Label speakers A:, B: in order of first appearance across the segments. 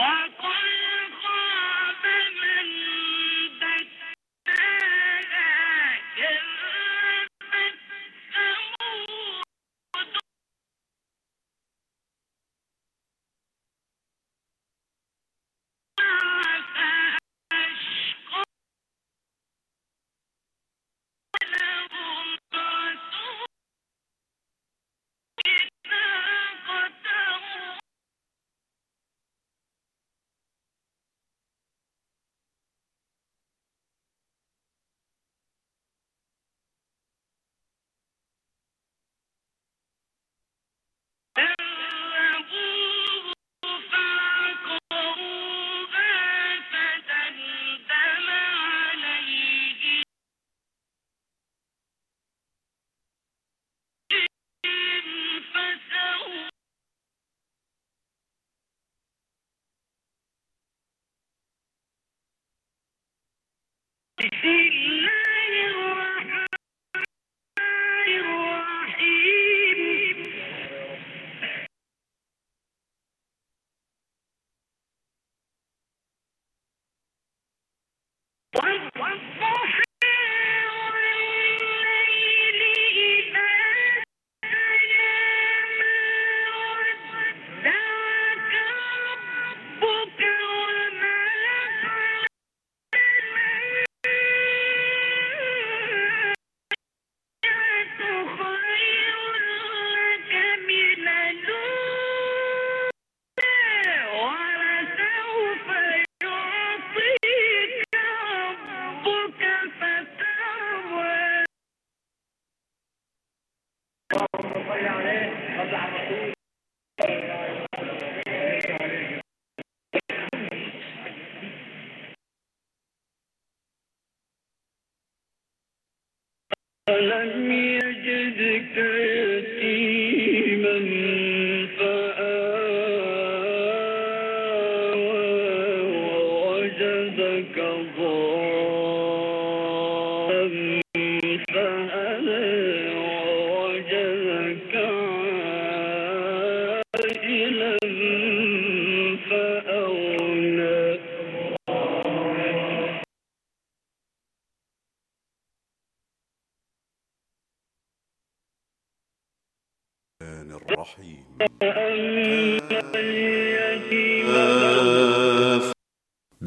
A: ألم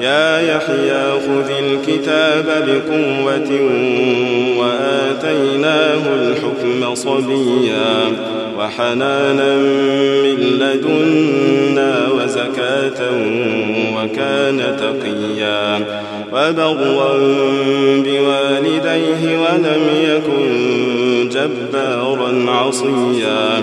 B: يا يحيى خذ الكتاب بقوة وآتيناه الحكم صبيا وحنانا من لدنا وزكاة وكان تقيا وبرا بوالديه ولم يكن جبارا عصيا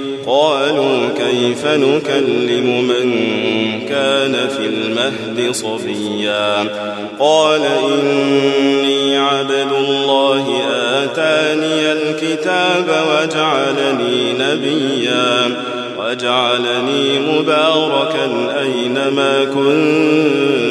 B: قالوا كيف نكلم من كان في المهد صبيا قال إني عبد الله آتاني الكتاب وجعلني نبيا وجعلني مباركا أينما كنت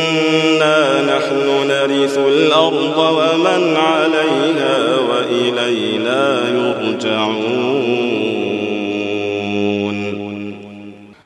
B: نحن نرث الأرض ومن عليها وإلينا يرجعون.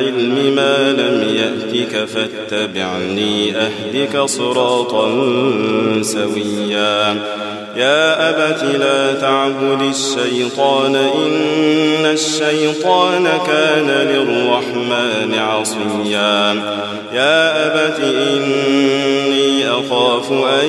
B: العلم ما لم يأتك فاتبعني أهدك صراطا سويا. يا أبت لا تعبد الشيطان إن الشيطان كان للرحمن عصيا. يا أبت إني أخاف أن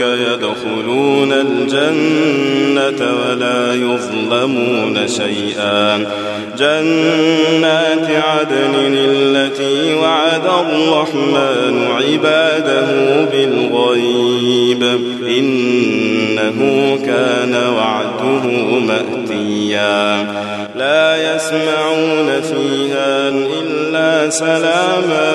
B: يدخلون الجنة ولا يظلمون شيئا. جنات عدن التي وعد الرحمن عباده بالغيب. إن إنه كان وعده مأتيا. لا يسمعون فيها إلا سلاما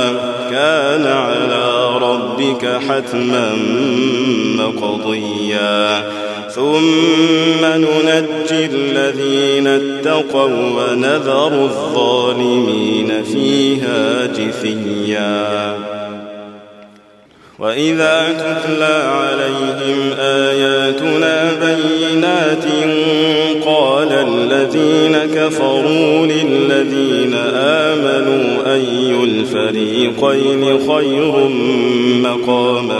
B: كان على ربك حتما مقضيا. ثم ننجي الذين اتقوا ونذر الظالمين فيها جثيا. وإذا تتلى عليهم آياتنا بينات قال الذين كفروا للذين آمنوا أي الفريقين خير مقاما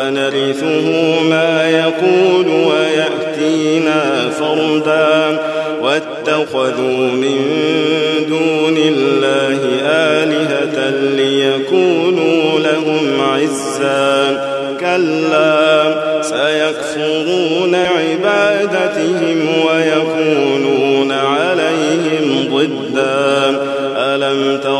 B: ونرثه ما يقول ويأتينا فردا. واتخذوا من دون الله آلهة ليكونوا لهم عزا. كلا سيكفرون عبادتهم ويكونون عليهم ضدا. ألم تر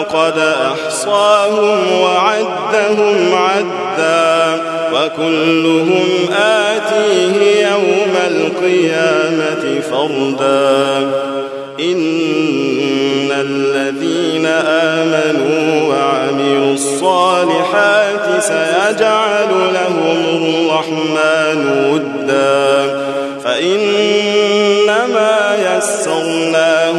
C: لقد أحصاهم وعدهم عدا وكلهم آتيه يوم القيامة فردا. إن الذين آمنوا وعملوا الصالحات سيجعل لهم الرحمن ودا. فإنما يسرناه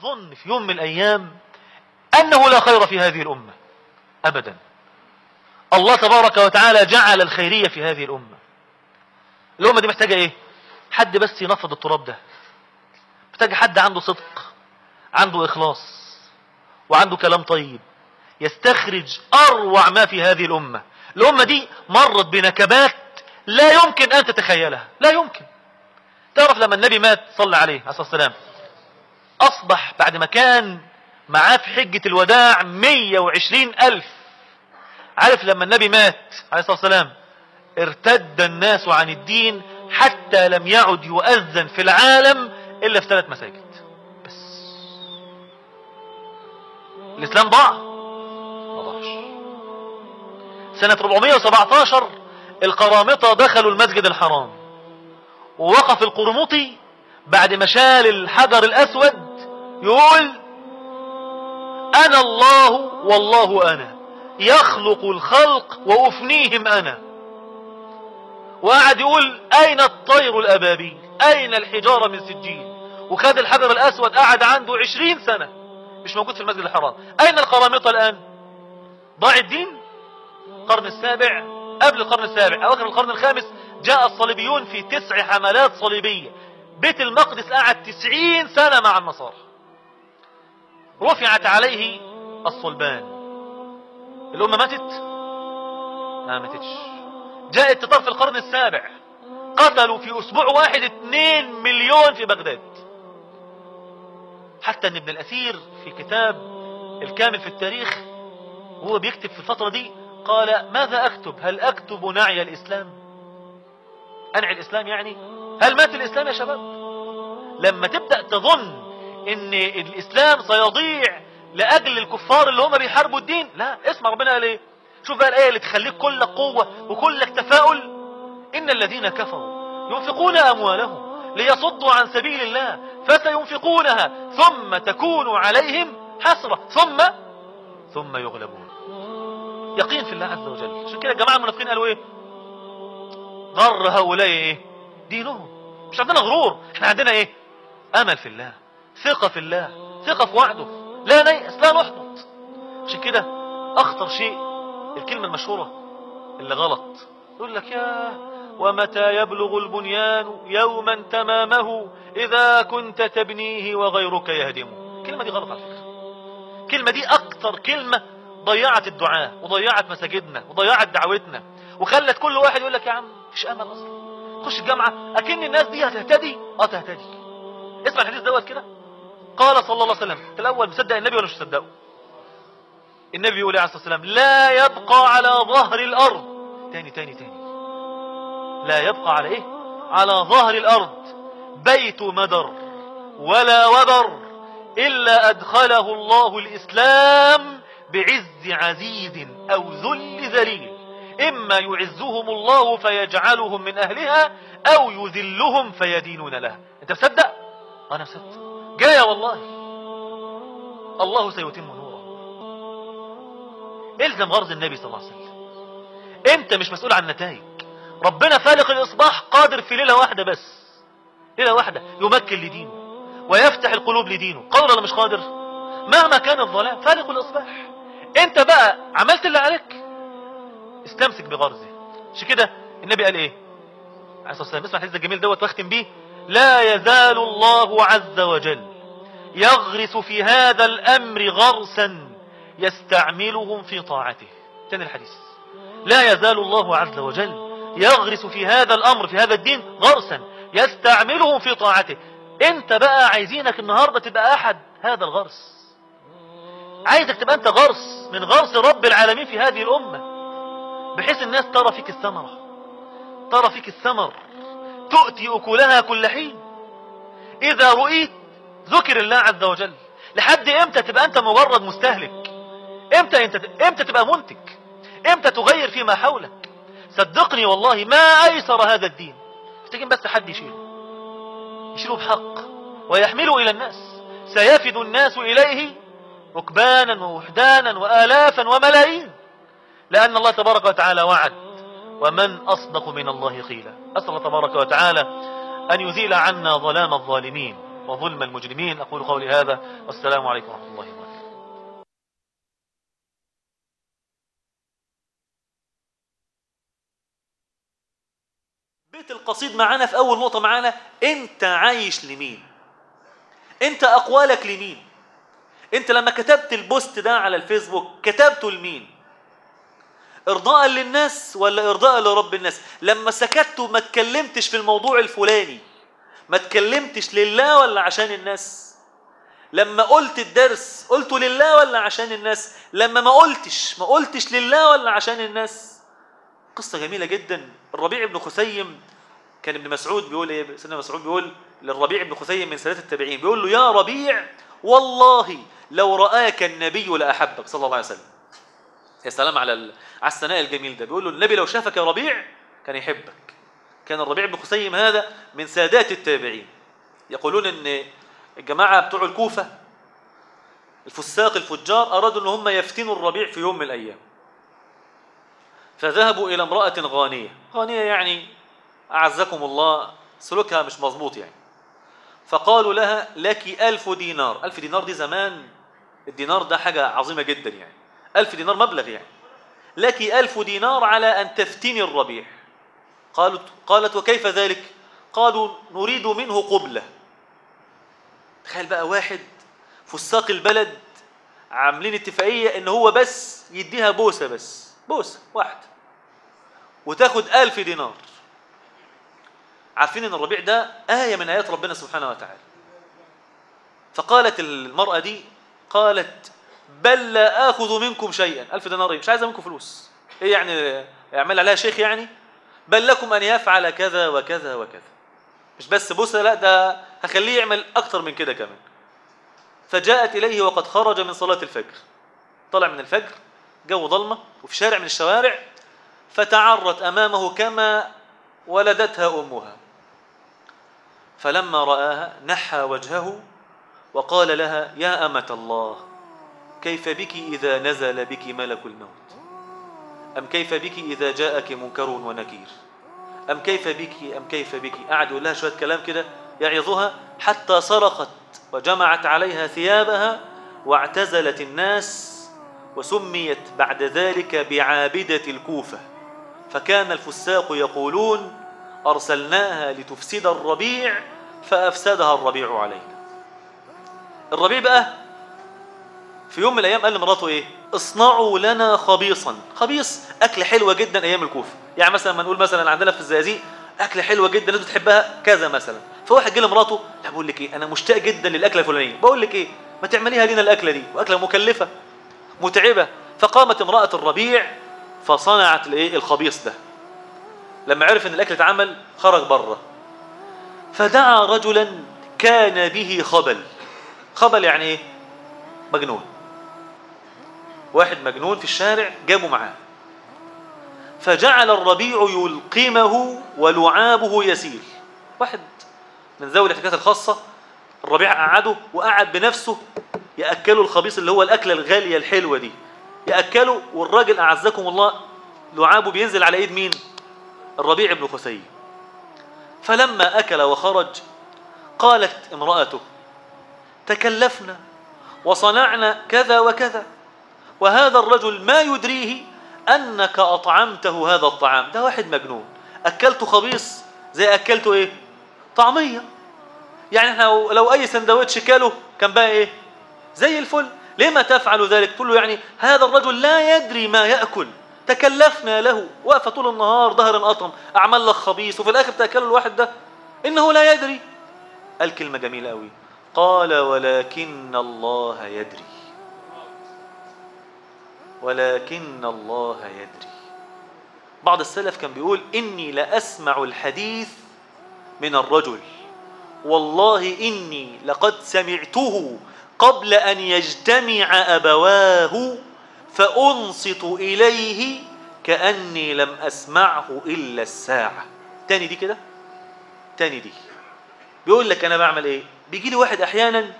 D: تظن في يوم من الأيام أنه لا خير في هذه الأمة. ابدا. الله تبارك وتعالى جعل الخيرية في هذه الأمة. الأمة دي محتاجة إيه؟ حد بس ينفض التراب ده. محتاجة حد عنده صدق عنده إخلاص وعنده كلام طيب. يستخرج أروع ما في هذه الأمة. الأمة دي مرت بنكبات لا يمكن أن تتخيلها. لا يمكن. تعرف لما النبي مات صلى عليه عليه الصلاة والسلام أصبح بعد ما كان معاه في حجة الوداع 120 ألف. عارف لما النبي مات عليه الصلاة والسلام ارتد الناس عن الدين حتى لم يعد يؤذن في العالم إلا في ثلاث مساجد بس. الإسلام ضاع. ما ضاعش. سنة 417 القرامطة دخلوا المسجد الحرام ووقف القرمطي بعد ما شال الحجر الأسود يقول أنا الله والله أنا. يخلق الخلق وأفنيهم أنا. وقعد يقول أين الطير الأبابيل؟ أين الحجارة من سجين وخد الحجر الأسود قعد عنده عشرين سنة. مش موجود في المسجد الحرام. أين القرامطة الآن؟ ضاع الدين؟ القرن السابع؟ قبل القرن السابع. أواخر القرن الخامس جاء الصليبيون في تسع حملات صليبية. بيت المقدس قعد تسعين سنة مع النصارى. رفعت عليه الصلبان. الأمة ماتت؟ ما ماتتش. جاء التتار في القرن السابع. قتلوا في أسبوع واحد اتنين مليون في بغداد. حتى إن ابن الأثير في كتاب الكامل في التاريخ وهو بيكتب في الفترة دي قال ماذا أكتب؟ هل أكتب نعي الإسلام؟ أنعي الإسلام يعني؟ هل مات الإسلام يا شباب؟ لما تبدأ تظن إن الإسلام سيضيع لأجل الكفار اللي هم بيحاربوا الدين. لا اسمع ربنا قال إيه؟ شوف بقى الآية اللي تخليك كلك قوة وكلك تفاؤل. إن الذين كفروا ينفقون أموالهم ليصدوا عن سبيل الله فسينفقونها ثم تكون عليهم حسرة. ثم ثم يغلبون. يقين في الله عز وجل. عشان كده الجماعة المنافقين قالوا إيه؟ غر هؤلاء إيه؟ دينهم. مش عندنا غرور. إحنا عندنا إيه؟ أمل في الله. ثقة في الله ثقة في وعده لا نيأس لا نحبط. عشان كده أخطر شيء الكلمة المشهورة اللي غلط. يقول لك يا ومتى يبلغ البنيان يوما تمامه؟ إذا كنت تبنيه وغيرك يهدمه الكلمة دي غلط على فكرة. الكلمة دي أكتر كلمة ضيعت الدعاء وضيعت مساجدنا وضيعت دعوتنا. وخلت كل واحد يقول لك يا عم مفيش أمل أصلا خش الجامعة أكن الناس دي هتهتدي؟ آه تهتدي. اسمع الحديث دوت كده. قال صلى الله عليه وسلم انت الأول مصدق النبي ولا مش مصدقه؟ النبي يقول عليه الصلاة والسلام لا يبقى على ظهر الأرض. تاني تاني تاني. لا يبقى على إيه؟ على ظهر الأرض. بيت مدر ولا وبر إلا أدخله الله الإسلام بعز عزيز أو ذل ذليل. إما يعزهم الله فيجعلهم من أهلها أو يذلهم فيدينون لها أنت مصدق؟ أنا مصدق. جاية والله. الله سيتم نوره. إلزم غرض النبي صلى الله عليه وسلم. أنت مش مسؤول عن النتائج ربنا فالق الإصباح قادر في ليلة واحدة بس. ليلة واحدة. يمكن لدينه. ويفتح القلوب لدينه. قادر ولا مش قادر؟ مهما كان الظلام فالق الإصباح. أنت بقى عملت اللي عليك. استمسك بغرزه. عشان كده؟ النبي قال إيه؟ عليه الصلاة والسلام. اسمع الحديث الجميل دوت واختم بيه. لا يزال الله عز وجل يغرس في هذا الأمر غرسا يستعملهم في طاعته. تاني الحديث. لا يزال الله عز وجل يغرس في هذا الأمر في هذا الدين غرسا يستعملهم في طاعته. انت بقى عايزينك النهاردة تبقى أحد هذا الغرس. عايزك تبقى انت غرس من غرس رب العالمين في هذه الأمة بحيث الناس ترى فيك الثمرة ترى فيك الثمر تؤتي أكلها كل حين. إذا رؤيت ذكر الله عز وجل. لحد إمتى تبقى أنت مجرد مستهلك؟ إمتى أنت إمتى تبقى منتج؟ إمتى تغير فيما حولك؟ صدقني والله ما أيسر هذا الدين. محتاجين بس حد يشيله. يشيله بحق. ويحمله إلى الناس. سيفد الناس إليه ركبانا ووحدانا وآلافا وملايين. لأن الله تبارك وتعالى وعد. ومن أصدق من الله قيلا. أسأل الله تبارك وتعالى أن يزيل عنا ظلام الظالمين. وظلم المجرمين. أقول قولي هذا. والسلام عليكم ورحمة الله وبركاته. بيت القصيد معانا في أول نقطة معانا. أنت عايش لمين؟ أنت أقوالك لمين؟ أنت لما كتبت البوست ده على الفيسبوك كتبته لمين؟ ارضاء للناس ولا ارضاء لرب الناس؟ لما سكت وما اتكلمتش في الموضوع الفلاني ما اتكلمتش لله ولا عشان الناس. لما قلت الدرس قلته لله ولا عشان الناس؟ لما ما قلتش ما قلتش لله ولا عشان الناس. قصة جميلة جدا. الربيع بن خثيم كان ابن مسعود بيقول إيه؟ سيدنا مسعود بيقول للربيع بن خثيم من سادات التابعين بيقول له يا ربيع والله لو رآك النبي لأحبك. صلى الله عليه وسلم. يا سلام على. على الثناء الجميل ده. بيقول له النبي لو شافك يا ربيع كان يحبك. كان الربيع بن خثيم هذا من سادات التابعين. يقولون إن الجماعة بتوع الكوفة الفساق الفجار أرادوا إن هم يفتنوا الربيع في يوم من الأيام. فذهبوا إلى امرأة غانية. غانية يعني أعزكم الله سلوكها مش مظبوط يعني. فقالوا لها لك ألف دينار. ألف دينار دي زمان الدينار ده حاجة عظيمة جدا يعني. ألف دينار مبلغ يعني. لك ألف دينار على أن تفتني الربيع. قالت, قالت وكيف ذلك؟ قالوا نريد منه قبلة. تخيل بقى واحد فساق البلد عاملين اتفاقية إن هو بس يديها بوسة بس بوسة واحدة. وتاخد ألف دينار. عارفين إن الربيع ده آية من آيات ربنا سبحانه وتعالى. فقالت المرأة دي قالت بل لا آخذ منكم شيئا. ألف دينار إيه؟ مش عايزة منكم فلوس. إيه يعني يعمل عليها شيخ يعني؟ بل لكم أن يفعل كذا وكذا وكذا. مش بس بوسة لا ده هخليه يعمل أكتر من كده كمان. فجاءت إليه وقد خرج من صلاة الفجر. طلع من الفجر جو ظلمة وفي شارع من الشوارع فتعرت أمامه كما ولدتها أمها. فلما رآها نحى وجهه وقال لها يا أمة الله كيف بك إذا نزل بك ملك الموت؟ أم كيف بك إذا جاءك منكر ونكير؟ أم كيف بك أم كيف بك؟ قعد يقول لها شوية كلام كده يعظها حتى صرخت وجمعت عليها ثيابها واعتزلت الناس وسميت بعد ذلك بعابدة الكوفة. فكان الفساق يقولون أرسلناها لتفسد الربيع فأفسدها الربيع علينا. الربيع بقى في يوم من الأيام قال لمراته إيه؟ اصنعوا لنا خبيصا. خبيص أكل حلوة جدا أيام الكوفة. يعني مثلا ما نقول مثلا عندنا في الزقازيق أكل حلوة جدا الناس بتحبها كذا مثلا. فواحد جه لمراته لا بقول لك إيه؟ أنا مشتاق جدا للأكلة الفلانية. بقول لك إيه؟ ما تعمليها لنا الأكلة دي. وأكلة مكلفة متعبة. فقامت امرأة الربيع فصنعت الإيه؟ الخبيص ده. لما عرف إن الأكل اتعمل خرج بره فدعا رجلا كان به خبل. خبل يعني إيه؟ مجنون. واحد مجنون في الشارع جابه معاه. فجعل الربيع يلقمه ولعابه يسيل واحد من ذوي الاحتياجات الخاصة الربيع قعده وقعد بنفسه يأكله الخبيص اللي هو الأكلة الغالية الحلوة دي. يأكله والراجل أعزكم الله لعابه بينزل على إيد مين؟ الربيع بن خثي فلما أكل وخرج قالت امرأته تكلفنا وصنعنا كذا وكذا. وهذا الرجل ما يدريه أنك أطعمته هذا الطعام. ده واحد مجنون. أكلته خبيص زي أكلته إيه؟ طعمية. يعني إحنا لو, أي سندوتش كاله كان بقى إيه؟ زي الفل. لما تفعل ذلك؟ تقول له يعني هذا الرجل لا يدري ما يأكل. تكلفنا له. واقفة طول النهار ظهر انقطم أعمل لك خبيث وفي الآخر تأكله الواحد ده. إنه لا يدري. قال كلمة جميلة قوي قال ولكن الله يدري. ولكن الله يدري. بعض السلف كان بيقول إني لأسمع الحديث من الرجل. والله إني لقد سمعته قبل أن يجتمع أبواه فأنصت إليه كأني لم أسمعه إلا الساعة. تاني دي كده؟ تاني دي. بيقول لك أنا بعمل إيه؟ بيجي لي واحد أحيانا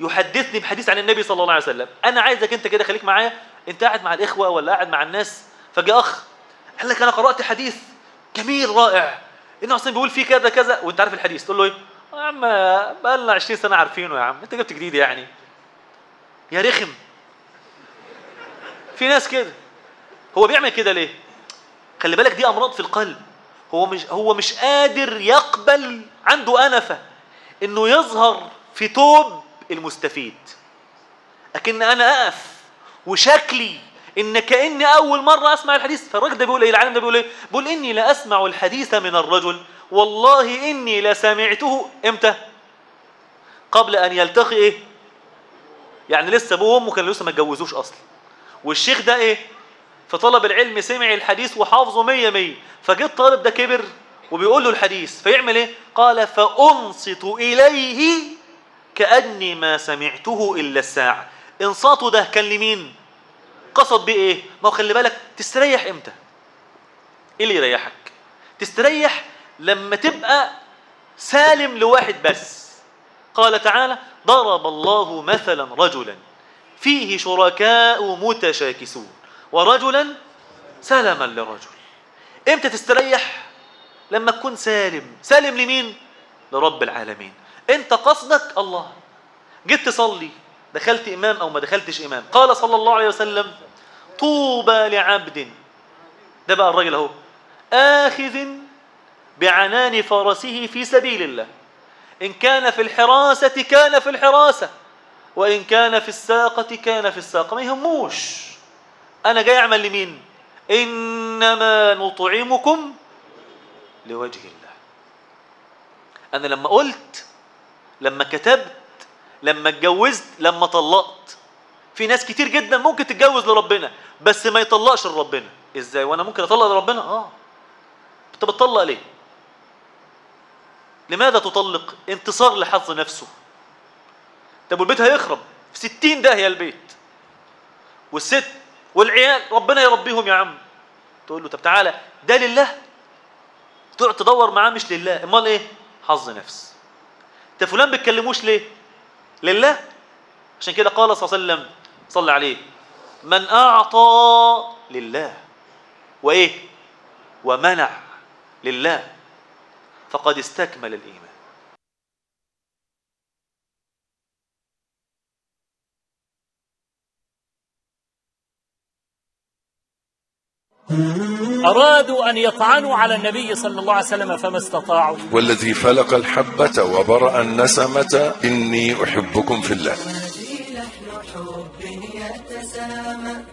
D: يحدثني بحديث عن النبي صلى الله عليه وسلم. أنا عايزك أنت كده خليك معايا. أنت قاعد مع الإخوة ولا قاعد مع الناس؟ فجاء أخ قال لك أنا قرأت حديث جميل رائع. إنه أصلا بيقول فيه كذا كذا. وأنت عارف الحديث. تقول له إيه؟ يا عم بقى لنا 20 سنة عارفينه يا عم. أنت جبت جديد يعني. يا رخم. في ناس كده. هو بيعمل كده ليه؟ خلي بالك دي أمراض في القلب. هو مش هو مش قادر يقبل عنده أنفة إنه يظهر في توب المستفيد. لكن أنا أقف. وشكلي إن كأني أول مرة أسمع الحديث. فالراجل ده بيقول إيه؟ العالم ده بيقول إيه؟ بيقول إني لا أسمع الحديث من الرجل. والله إني لسمعته. إمتى؟ قبل أن يلتقي إيه؟ يعني لسه أبوه وأمه كانوا لسه ما اتجوزوش أصلا. والشيخ ده إيه؟ في طلب العلم سمع الحديث وحافظه مية مية. فجه الطالب ده كبر وبيقول له الحديث. فيعمل إيه؟ قال فأنصت إليه كأني ما سمعته إلا الساعة. انصاته ده كان لمين؟ قصد بيه إيه؟ ما هو خلي بالك تستريح إمتى؟ إيه اللي يريحك؟ تستريح لما تبقى سالم لواحد بس. قال تعالى ضرب الله مثلا رجلا فيه شركاء متشاكسون ورجلا سلما لرجل. إمتى تستريح؟ لما تكون سالم. سالم لمين؟ لرب العالمين. أنت قصدك الله. جيت تصلي. دخلت إمام أو ما دخلتش إمام. قال صلى الله عليه وسلم طوبى لعبد. ده بقى الراجل أهو. آخذ بعنان فرسه في سبيل الله. إن كان في الحراسة كان في الحراسة وإن كان في الساقة كان في الساقة. ما يهموش. أنا جاي أعمل لمين؟ إنما نطعمكم لوجه الله. أنا لما قلت لما كتبت لما اتجوزت لما طلقت. في ناس كتير جدا ممكن تتجوز لربنا بس ما يطلقش لربنا. إزاي؟ وأنا ممكن أطلق لربنا؟ آه. انت بتطلق ليه؟ لماذا تطلق؟ انتصار لحظ نفسه. طب والبيت هيخرب. في ستين داهية البيت. والست والعيال ربنا يربيهم يا عم. تقول له طب تعالى ده لله؟ تقعد تدور معاه مش لله. أمال إيه؟ حظ نفس. انت فلان بتكلموش ليه؟ لله. عشان كده قال صلى الله عليه وسلم صلى عليه. من أعطى لله. وإيه؟ ومنع لله. فقد استكمل الإيمان.
E: أرادوا أن يطعنوا على النبي صلى الله عليه وسلم فما استطاعوا.
F: والذي فلق الحبة وبرأ النسمة إني أحبكم في الله.
G: لحن حب يتسامى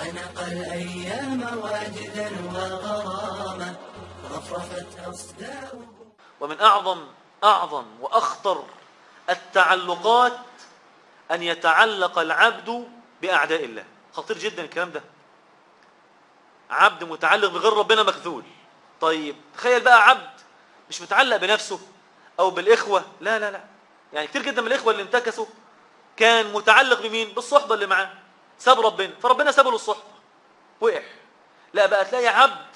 G: عنق الأيام واجدا وغراما رفرفت أصداؤه
D: ومن أعظم أعظم وأخطر التعلقات أن يتعلق العبد بأعداء الله. خطير جدا الكلام ده. عبد متعلق بغير ربنا مخذول طيب تخيل بقى عبد مش متعلق بنفسه أو بالإخوة. لا لا لا. يعني كتير جدا من الإخوة اللي انتكسوا كان متعلق بمين؟ بالصحبة اللي معاه. ساب ربنا. فربنا سابه للصحبة. وقع. لا بقى تلاقي عبد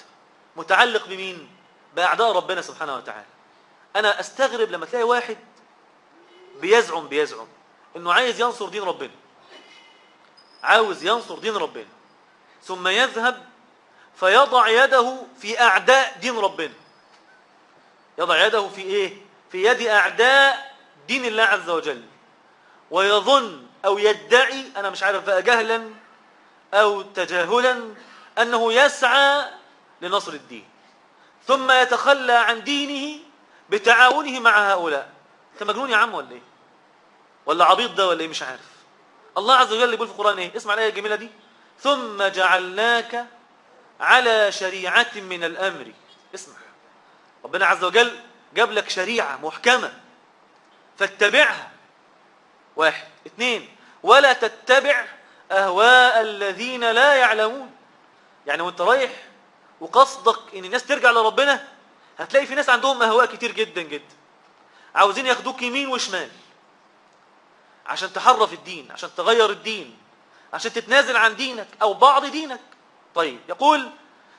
D: متعلق بمين؟ بأعداء ربنا سبحانه وتعالى. أنا أستغرب لما تلاقي واحد بيزعم بيزعم إنه عايز ينصر دين ربنا. عاوز ينصر دين ربنا. ثم يذهب فيضع يده في أعداء دين ربنا. يضع يده في إيه؟ في يد أعداء دين الله عز وجل. ويظن أو يدعي أنا مش عارف بقى جهلا أو تجاهلا أنه يسعى لنصر الدين. ثم يتخلى عن دينه بتعاونه مع هؤلاء. أنت مجنون يا عم ولا إيه؟ ولا عبيط ده ولا إيه؟ مش عارف. الله عز وجل يقول في القرآن إيه؟ اسمع الآية الجميلة دي. ثم جعلناك على شريعة من الأمر. اسمع. ربنا عز وجل جاب لك شريعة محكمة. فاتبعها. واحد. اثنين. ولا تتبع أهواء الذين لا يعلمون. يعني وانت رايح وقصدك إن الناس ترجع لربنا هتلاقي في ناس عندهم أهواء كتير جدا جدا. عاوزين ياخدوك يمين وشمال. عشان تحرف الدين عشان تغير الدين عشان تتنازل عن دينك أو بعض دينك. طيب يقول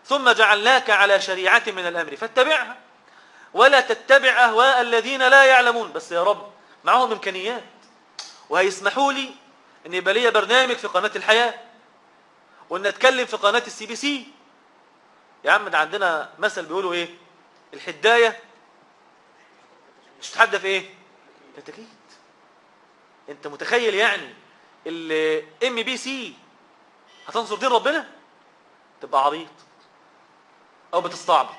D: ثم جعلناك على شريعة من الأمر فاتبعها ولا تتبع أهواء الذين لا يعلمون. بس يا رب معهم إمكانيات. وهيسمحوا لي إن يبقى ليا برنامج في قناة الحياة وإن أتكلم في قناة السي بي سي. يا عم ده عندنا مثل بيقولوا إيه؟ الحداية. مش بتحدف إيه؟ كتاكيت أنت متخيل يعني الام بي سي هتنصر دين ربنا؟ تبقى عبيط أو بتستعبط.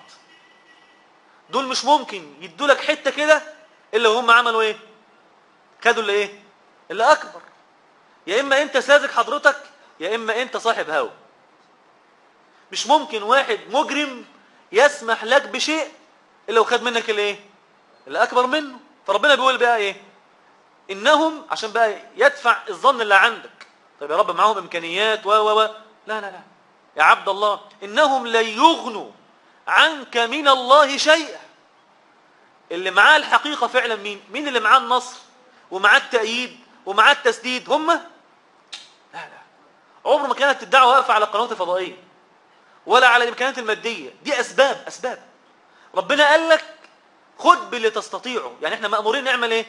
D: دول مش ممكن يدوا لك حتة كده إلا وهم عملوا إيه؟ خدوا اللي إيه؟ اللي أكبر. يا إما أنت ساذج حضرتك يا إما أنت صاحب هوى مش ممكن واحد مجرم يسمح لك بشيء إلا وخد منك الايه اللي أكبر منه. فربنا بيقول بقى إيه؟ إنهم عشان بقى يدفع الظن اللي عندك. طيب يا رب معاهم إمكانيات و و و. لا لا لا. يا عبد الله إنهم لن يغنوا عنك من الله شيئا. اللي معاه الحقيقة فعلا مين؟ مين اللي معاه النصر ومعاه التأييد ومعاه التسديد؟ هم؟ لا لا. عمر ما كانت الدعوة واقفة على القنوات الفضائية ولا على الإمكانيات المادية. دي أسباب أسباب. ربنا قال لك خد باللي تستطيعه. يعني إحنا مأمورين نعمل إيه؟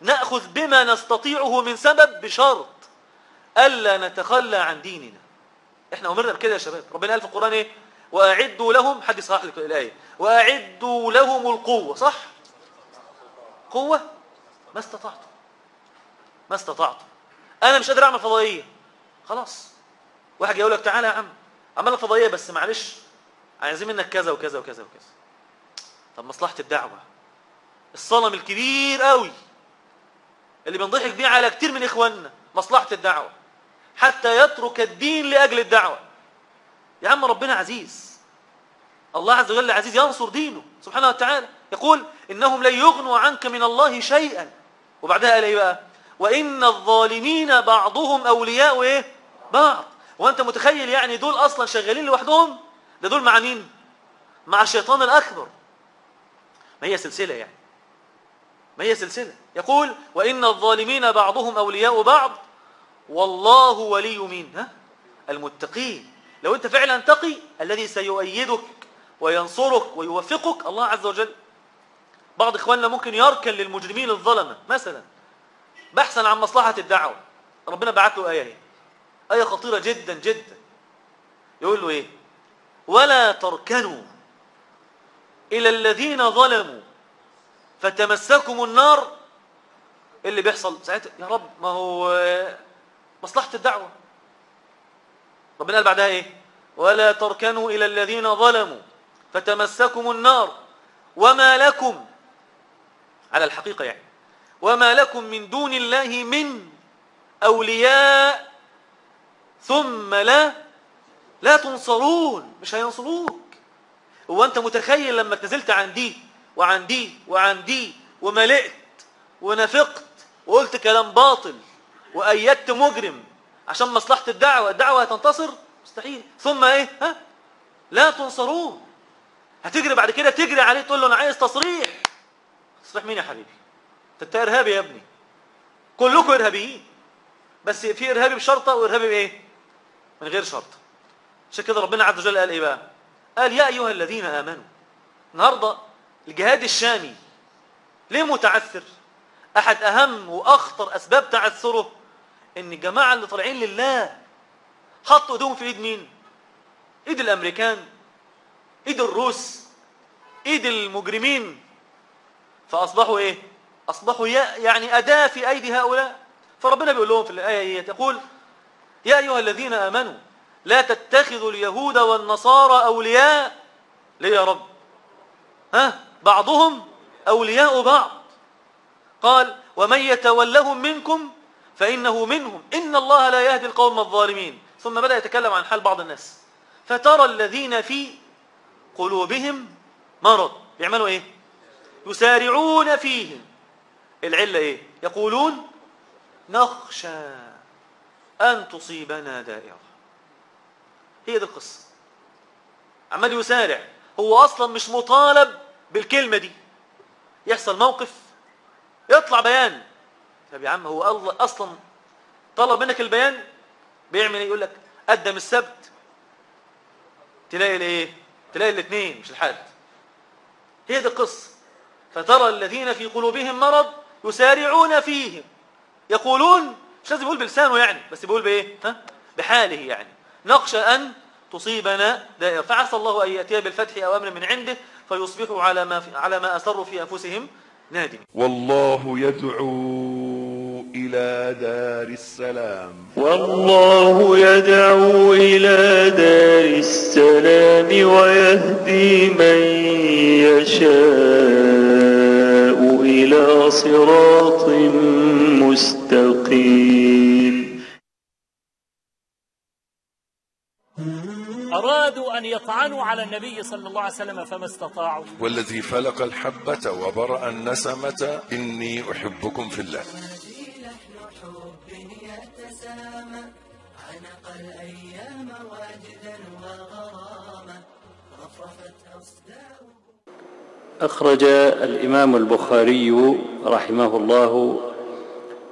D: نأخذ بما نستطيعه من سبب بشرط ألا نتخلى عن ديننا. إحنا امرنا بكده يا شباب. ربنا قال في القرآن إيه؟ وأعدوا لهم حد يصحح لي الايه وأعدوا لهم القوة صح؟ قوة؟ ما استطعتم. ما استطعتم. أنا مش قادر أعمل فضائية. خلاص. واحد يقول لك تعالى يا عم عمل لك فضائية بس معلش عايزين منك كذا وكذا وكذا وكذا. طب مصلحة الدعوة. الصنم الكبير قوي اللي بنضحك بيه على كتير من إخواننا مصلحة الدعوة. حتى يترك الدين لأجل الدعوة. يا عم ربنا عزيز. الله عز وجل عزيز ينصر دينه سبحانه وتعالى. يقول إنهم لن يغنوا عنك من الله شيئا. وبعدها قال إيه بقى؟ وإن الظالمين بعضهم أولياء إيه؟ بعض. وأنت متخيل يعني دول أصلا شغالين لوحدهم؟ ده دول مع مين؟ مع الشيطان الأكبر. ما هي سلسلة يعني. ما هي سلسلة. يقول وإن الظالمين بعضهم أولياء بعض. والله ولي مين ها؟ المتقين. لو أنت فعلا تقي الذي سيؤيدك وينصرك ويوفقك الله عز وجل. بعض إخواننا ممكن يركن للمجرمين الظلمه مثلا بحثا عن مصلحة الدعوة. ربنا بعت له آية هي. آية خطيرة جدا جدا. يقول له إيه؟ ولا تركنوا إلى الذين ظلموا فتمسكم النار. إيه اللي بيحصل؟ ساعتها يا رب ما هو مصلحة الدعوة. ربنا قال بعدها إيه؟ ولا تركنوا إلى الذين ظلموا فتمسكم النار. وما لكم على الحقيقة يعني وما لكم من دون الله من أولياء ثم لا لا تنصرون مش هينصروك. هو أنت متخيل لما نزلت عن دي وعن دي وعن دي وملئت ونفقت وقلت كلام باطل؟ وأيدت مجرم عشان مصلحة الدعوة. الدعوة هتنتصر؟ مستحيل. ثم إيه؟ ها؟ لا تنصرون. هتجري بعد كده تجري عليه تقول له أنا عايز تصريح. تصريح مين يا حبيبي؟ انت إرهابي يا ابني. كلكم إرهابيين. بس في إرهابي بشرطة وإرهابي بإيه؟ من غير شرطه عشان كده ربنا عز وجل قال إيه بقى؟ قال يا أيها الذين آمنوا النهارده الجهاد الشامي ليه متعثر؟ أحد أهم وأخطر أسباب تعثره إن الجماعه اللي طالعين لله حطوا إيدهم في إيد مين؟ إيد الأمريكان إيد الروس إيد المجرمين. فأصبحوا إيه؟ أصبحوا يعني أداة في أيدي هؤلاء. فربنا بيقول لهم في الآية هي تقول يا أيها الذين آمنوا لا تتخذوا اليهود والنصارى أولياء ليه يا رب. ها؟ بعضهم أولياء بعض. قال ومن يتولهم منكم فإنه منهم. إن الله لا يهدي القوم الظالمين. ثم بدأ يتكلم عن حال بعض الناس. فترى الذين في قلوبهم مرض. يعملوا إيه؟ يسارعون فيهم. العلة إيه؟ يقولون نخشى أن تصيبنا دائرة. هي دي القصة. عمال يسارع. هو أصلا مش مطالب بالكلمة دي. يحصل موقف يطلع بيان. طب يا عم هو الله أصلا طلب منك البيان؟ بيعمل إيه؟ يقول لك قدم السبت. تلاقي الإيه؟ تلاقي الاثنين مش الحد. هي دي القصة. فترى الذين في قلوبهم مرض يسارعون فيهم. يقولون مش لازم يقول بلسانه يعني بس بيقول بإيه؟ ها؟ بحاله يعني. نخشى أن تصيبنا دائرة. فعسى الله أن يأتي بالفتح أو أمر من عنده فيصبحوا على ما في على ما اسروا في أنفسهم نادمين.
F: والله يدعو إلى دار السلام.
H: والله يدعو إلى دار السلام ويهدي من يشاء إلى صراط مستقيم.
E: أرادوا أن يطعنوا على النبي صلى الله عليه وسلم فما استطاعوا.
F: والذي فلق الحبة وبرأ النسمة إني أحبكم في الله.
G: الأيام واجدا وغراما رفرفت
H: أخرج الإمام البخاري رحمه الله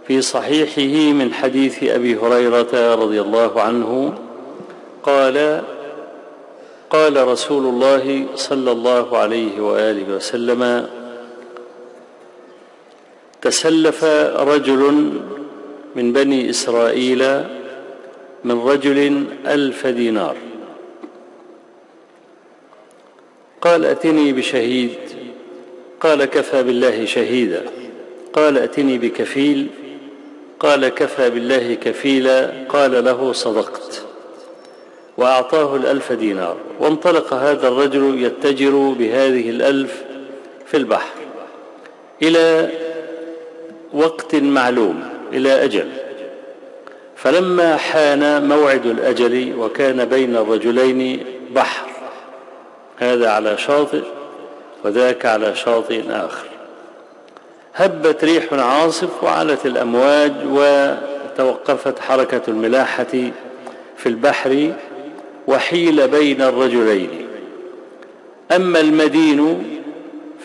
H: في صحيحه من حديث أبي هريرة رضي الله عنه قال قال رسول الله صلى الله عليه وآله وسلم تسلف رجل من بني إسرائيل من رجل ألف دينار. قال أتني بشهيد. قال كفى بالله شهيدا. قال أتني بكفيل. قال كفى بالله كفيلا. قال له صدقت. وأعطاه الألف دينار. وانطلق هذا الرجل يتجر بهذه الألف في البحر. إلى وقت معلوم إلى أجل. فلما حان موعد الأجل وكان بين الرجلين بحر. هذا على شاطئ وذاك على شاطئ آخر. هبت ريح عاصف وعلت الأمواج وتوقفت حركة الملاحة في البحر وحيل بين الرجلين. أما المدين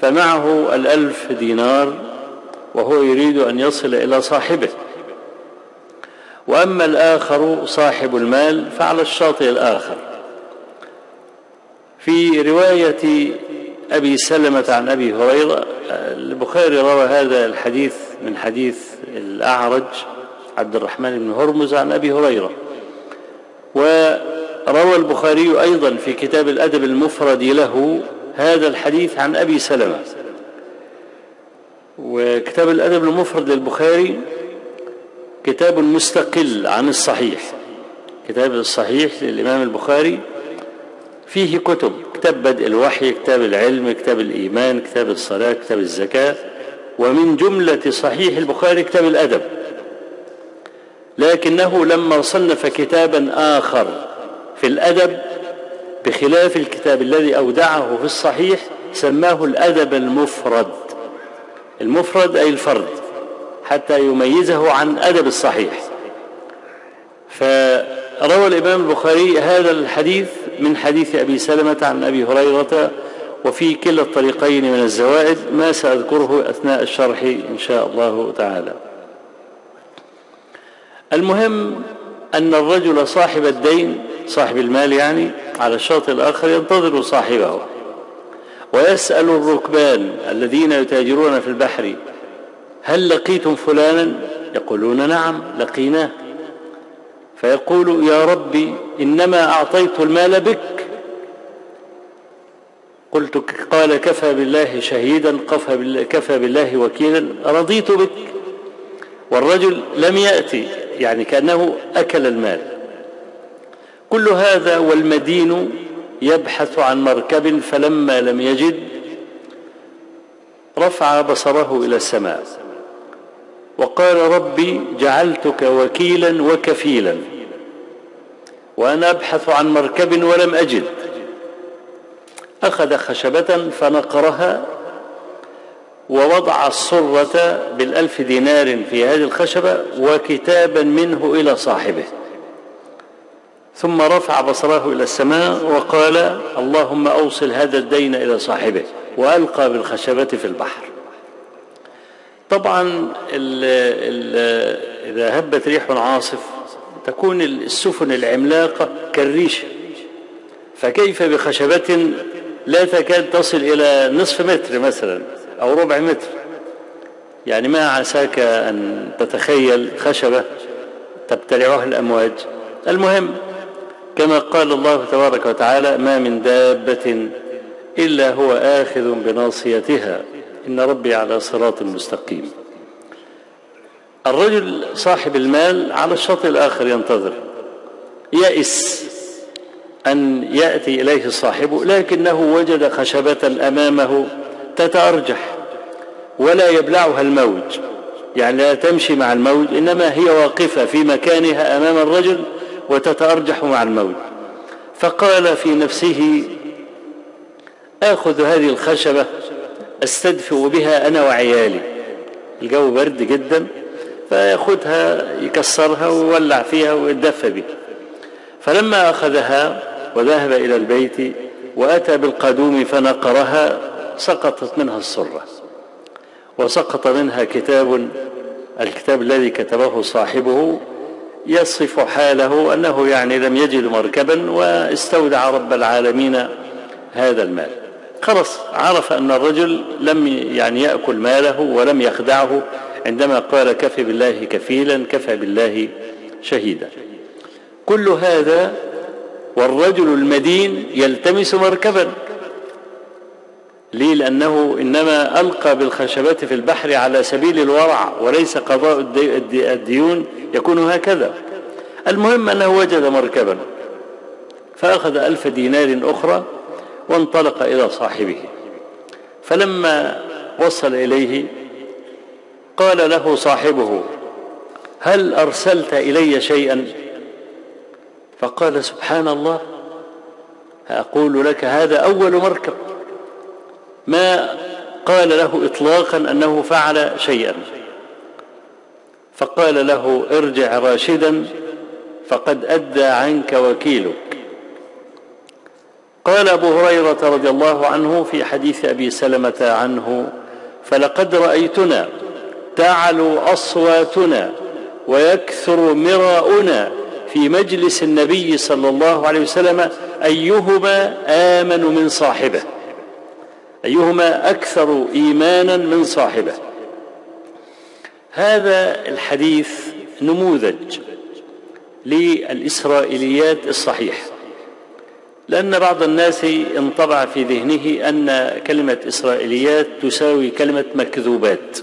H: فمعه الألف دينار وهو يريد أن يصل إلى صاحبه. وأما الآخر صاحب المال فعلى الشاطئ الآخر. في رواية أبي سلمة عن أبي هريرة البخاري روى هذا الحديث من حديث الأعرج عبد الرحمن بن هرمز عن أبي هريرة. وروى البخاري أيضا في كتاب الأدب المفرد له هذا الحديث عن أبي سلمة. وكتاب الأدب المفرد للبخاري كتاب مستقل عن الصحيح. كتاب الصحيح للإمام البخاري. فيه كتب كتاب بدء الوحي كتاب العلم كتاب الإيمان كتاب الصلاة كتاب الزكاة. ومن جملة صحيح البخاري كتاب الأدب. لكنه لما صنف كتابا آخر في الأدب بخلاف الكتاب الذي أودعه في الصحيح سماه الأدب المفرد. المفرد أي الفرد. حتى يميزه عن أدب الصحيح. فروى الإمام البخاري هذا الحديث من حديث أبي سلمة عن أبي هريرة وفي كلا الطريقين من الزوائد ما سأذكره أثناء الشرح إن شاء الله تعالى. المهم أن الرجل صاحب الدين صاحب المال يعني على الشاطئ الآخر ينتظر صاحبه ويسأل الركبان الذين يتاجرون في البحر هل لقيتم فلانا؟ يقولون نعم لقيناه. فيقول يا ربي إنما أعطيت المال بك. قلت قال كفى بالله شهيدا كفى بالله, وكيلا رضيت بك. والرجل لم يأتي يعني كأنه أكل المال. كل هذا والمدين يبحث عن مركب فلما لم يجد رفع بصره إلى السماء. وقال ربي جعلتك وكيلا وكفيلا وأنا أبحث عن مركب ولم أجد. أخذ خشبة فنقرها ووضع الصرة بالألف دينار في هذه الخشبة وكتابا منه إلى صاحبه. ثم رفع بصره إلى السماء وقال اللهم أوصل هذا الدين إلى صاحبه وألقى بالخشبة في البحر. طبعا ال ال إذا هبت ريح عاصف تكون السفن العملاقة كالريشة فكيف بخشبة لا تكاد تصل إلى نصف متر مثلا أو ربع متر؟ يعني ما عساك أن تتخيل خشبة تبتلعها الأمواج. المهم كما قال الله تبارك وتعالى ما من دابة إلا هو آخذ بناصيتها. إن ربي على صراط مستقيم. الرجل صاحب المال على الشاطئ الآخر ينتظر. يئس أن يأتي إليه صاحبه لكنه وجد خشبة أمامه تتأرجح ولا يبلعها الموج. يعني لا تمشي مع الموج إنما هي واقفة في مكانها أمام الرجل وتتأرجح مع الموج. فقال في نفسه آخذ هذه الخشبة أستدفئ بها أنا وعيالي. الجو برد جدا فياخذها يكسرها ويولع فيها ويتدفى بها فلما أخذها وذهب إلى البيت وأتى بالقدوم فنقرها سقطت منها السرة. وسقط منها كتاب الكتاب الذي كتبه صاحبه يصف حاله أنه يعني لم يجد مركبا واستودع رب العالمين هذا المال. خلص عرف أن الرجل لم يعني يأكل ماله ولم يخدعه عندما قال كفى بالله كفيلا كفى بالله شهيدا. كل هذا والرجل المدين يلتمس مركبا. ليه؟ لأنه إنما ألقى بالخشبات في البحر على سبيل الورع وليس قضاء الدي- الدي- الديون يكون هكذا. المهم أنه وجد مركبا فأخذ ألف دينار أخرى وانطلق إلى صاحبه. فلما وصل إليه قال له صاحبه هل أرسلت إلي شيئا؟ فقال سبحان الله أقول لك هذا أول مركب. ما قال له إطلاقا أنه فعل شيئا. فقال له ارجع راشدا فقد أدى عنك وكيلك. قال أبو هريرة رضي الله عنه في حديث أبي سلمة عنه فلقد رأيتنا تعلو أصواتنا ويكثر مراؤنا في مجلس النبي صلى الله عليه وسلم أيهما آمن من صاحبه أيهما أكثر إيمانا من صاحبه. هذا الحديث نموذج للإسرائيليات الصحيح. لأن بعض الناس انطبع في ذهنه أن كلمة إسرائيليات تساوي كلمة مكذوبات.